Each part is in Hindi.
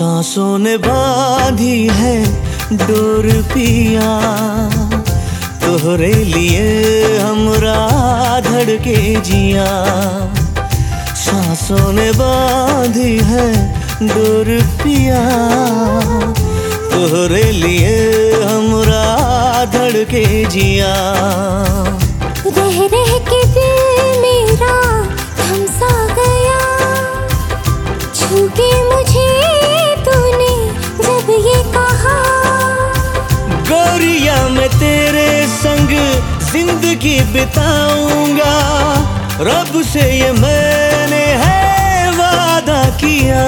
सांसों ने बांधी है डोर पिया तोहरे लिए हमरा धड़के जिया। सांसों ने बांधी है डोर पिया तोहरे लिए हमरा धड़के जिया। के मेरा थम सा गया मुझे ज़िंदगी बिताऊँगा। रब से ये मैंने है वादा किया।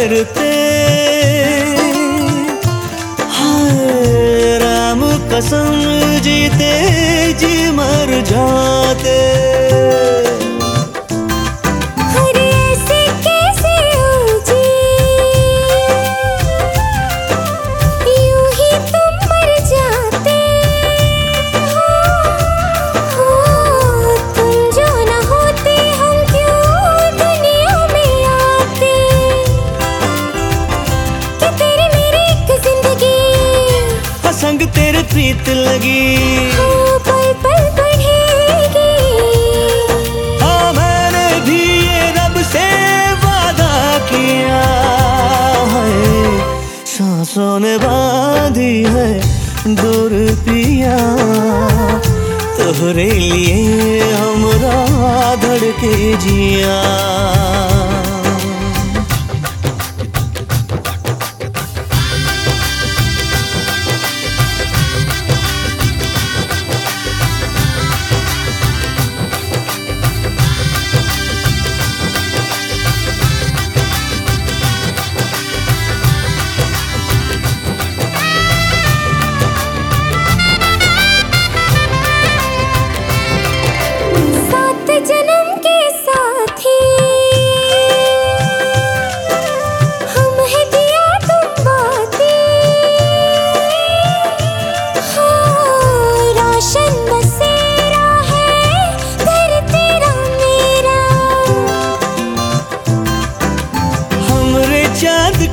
करते। राम कसम जीते जी मर जाते। प्रीत लगी। हो पल पल बढ़ेगी। हाँ मैंने भी ये रब से वादा किया है। सांसों ने बांधी है डोर पिया। तोहरे लिए हमरा धड़के जिया।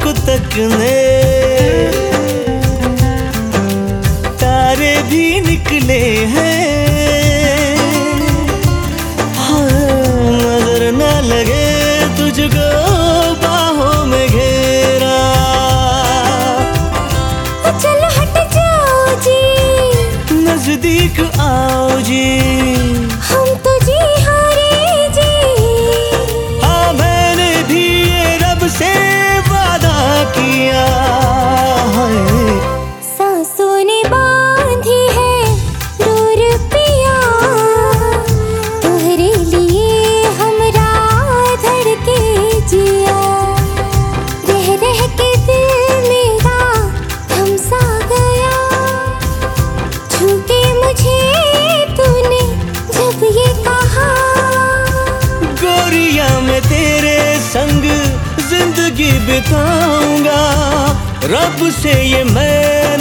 को तकने। तारे भी निकले हैं। हाँ, नज़र न लगे तुझको बाहों में घेरा। चलो हट जाओ जी। नज़दीक आओ जी। हम संग ज़िंदगी बिताऊँगा। रब से ये मैं